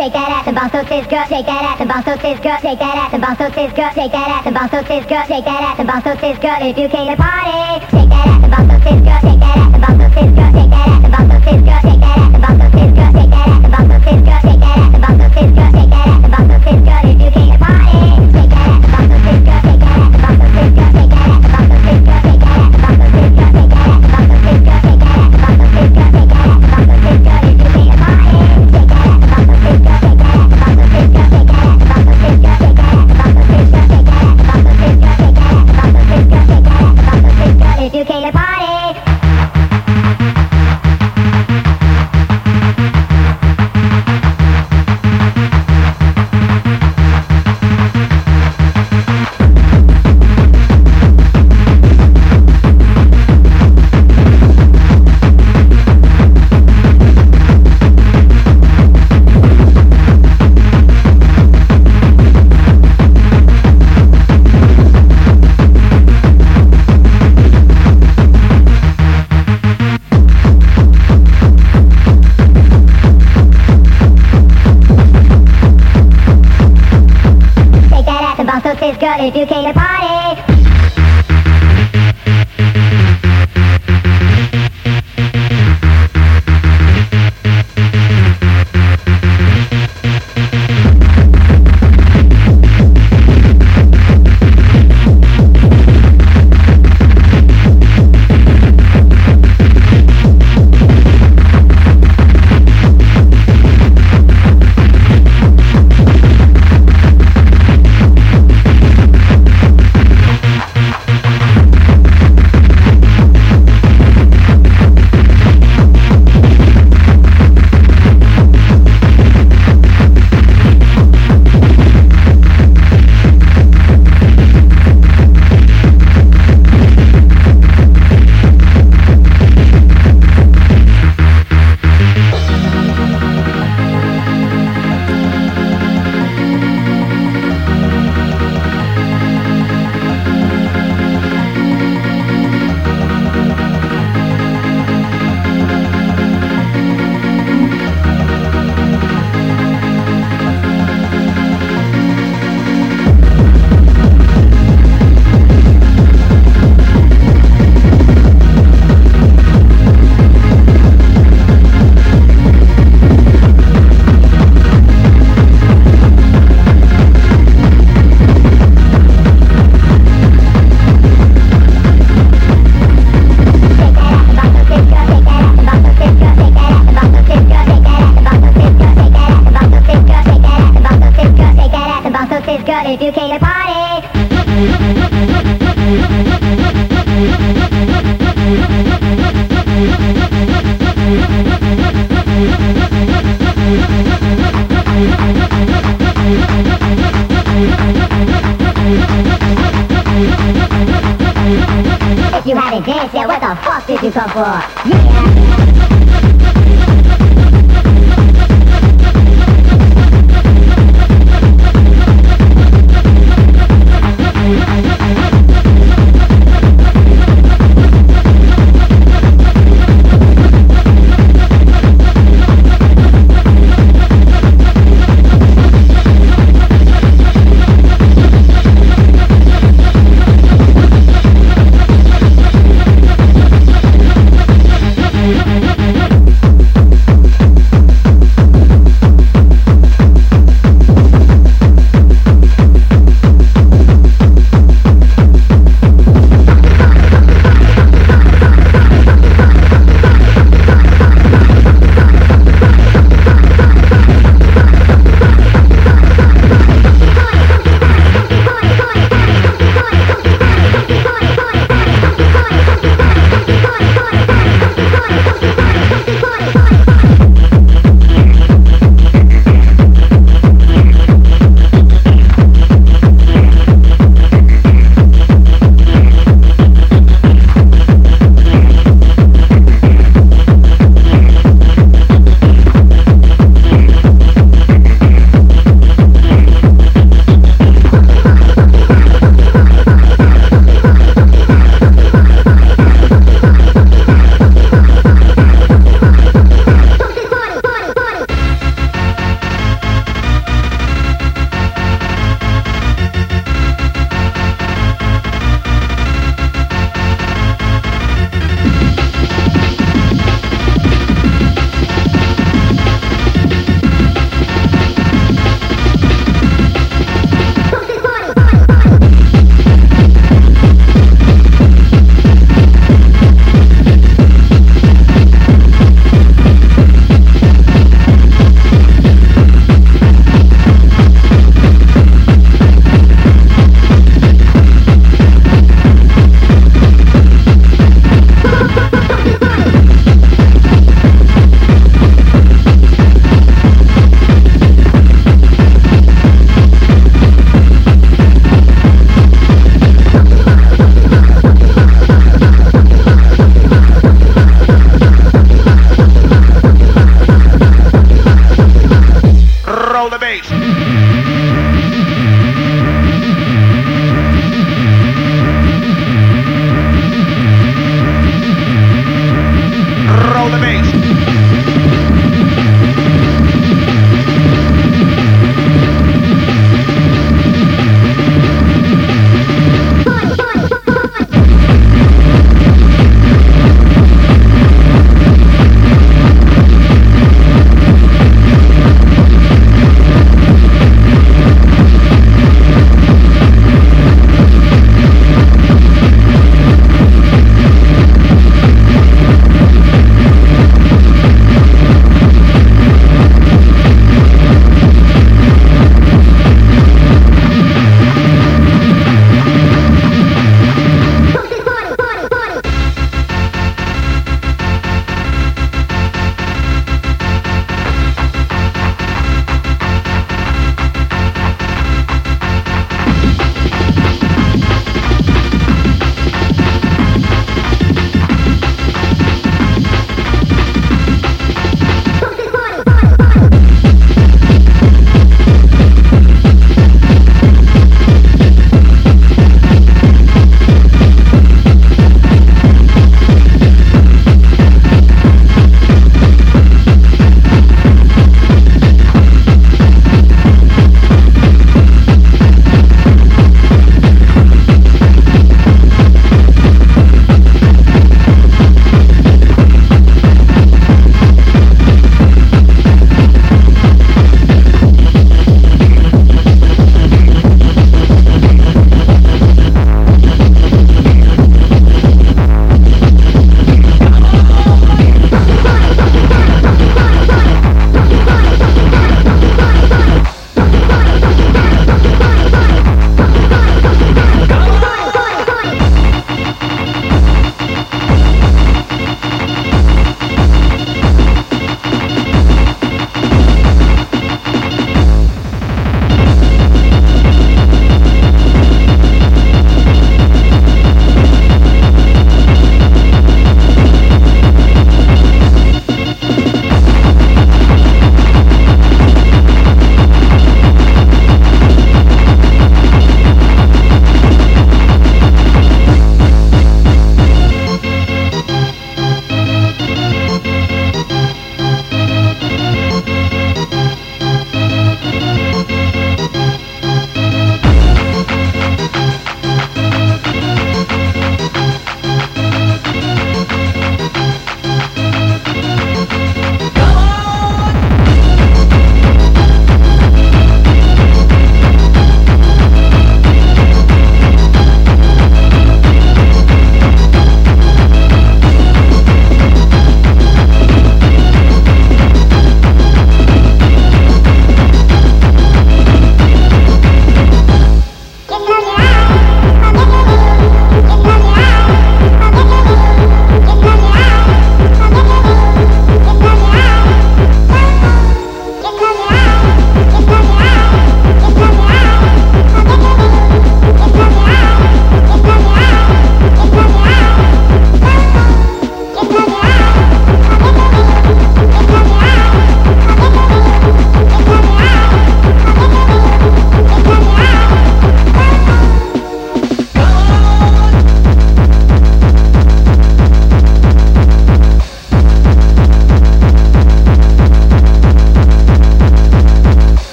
shake that ass and bounce those tits, girl, shake that ass and bounce those tits, girl, shake that ass and bounce those tits, girl, shake that ass and bounce those tits, girl, shake that ass and bounce those tits, girl. If you came to party, shake that ass and bounce those tits, girl, shake that ass and bounce those tits, girl, shake that. 大波赢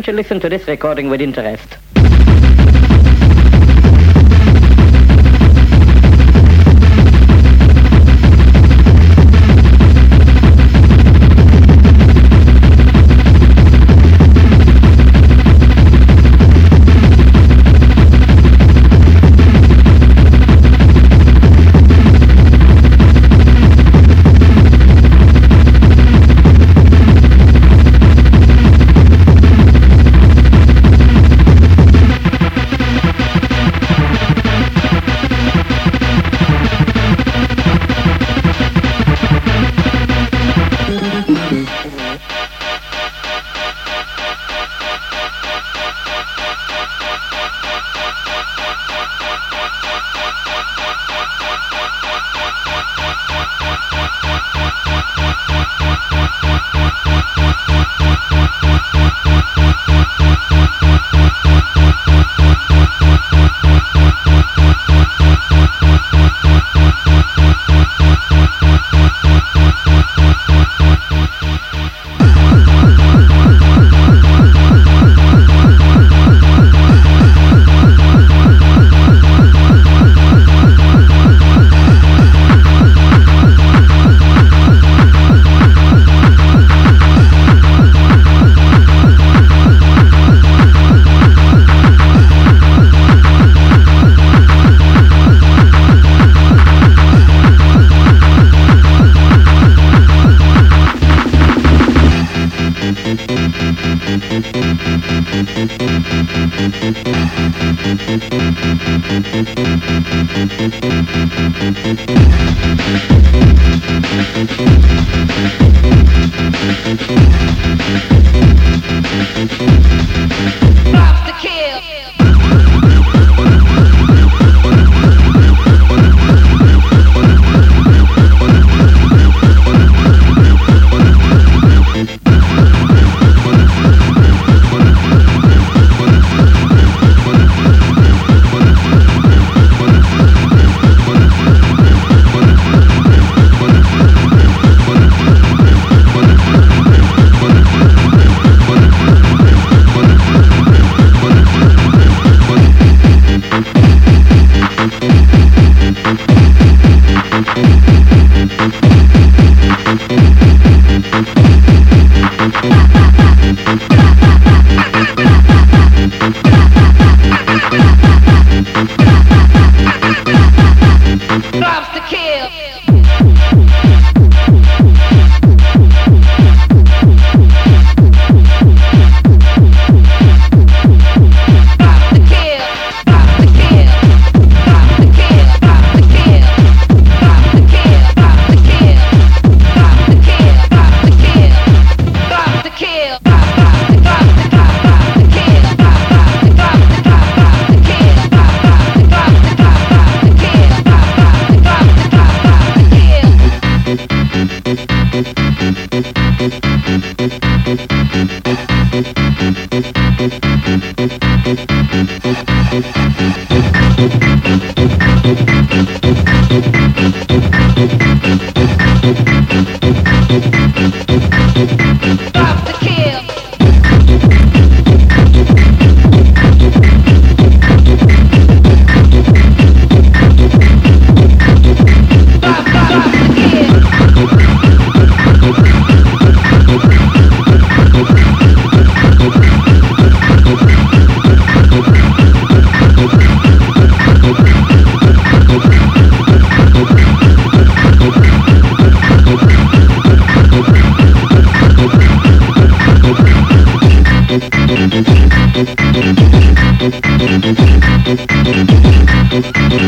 don't you listen to this recording with interest?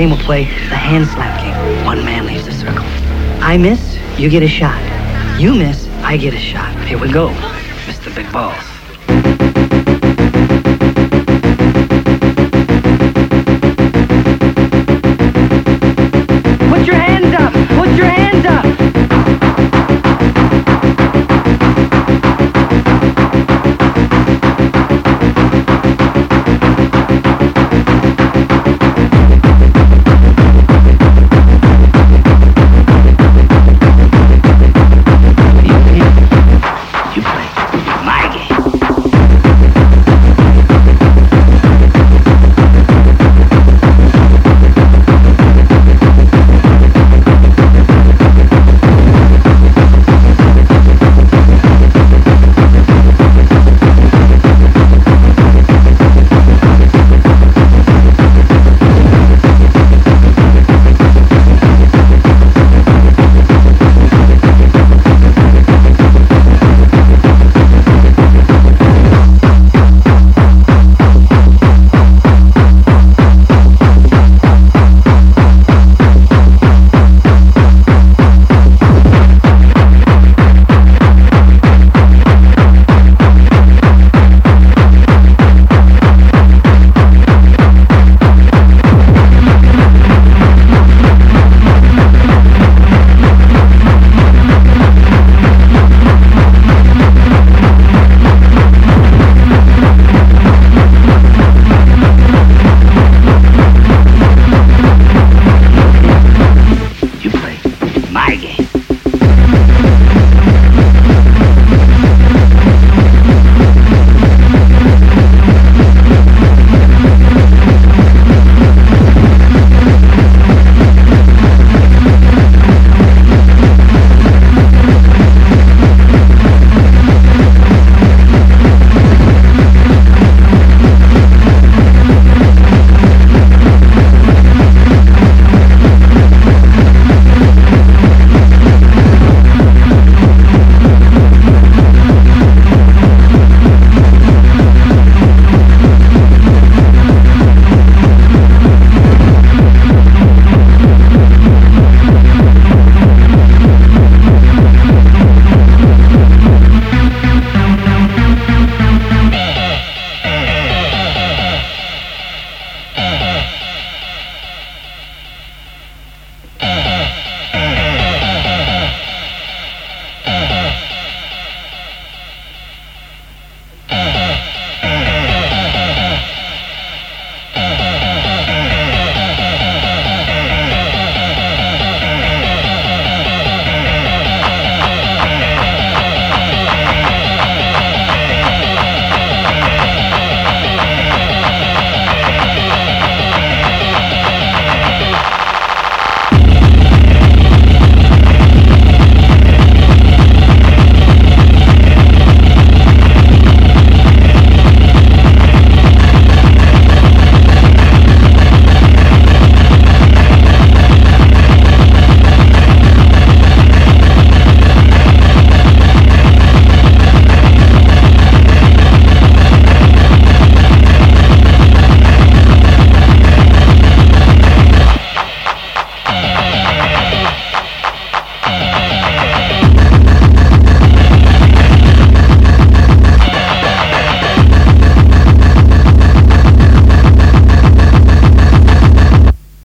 game. We'll play the hand slap game. One man leaves the circle. I miss, you get a shot. You miss, I get a shot. Here we go, Mr. Big Balls.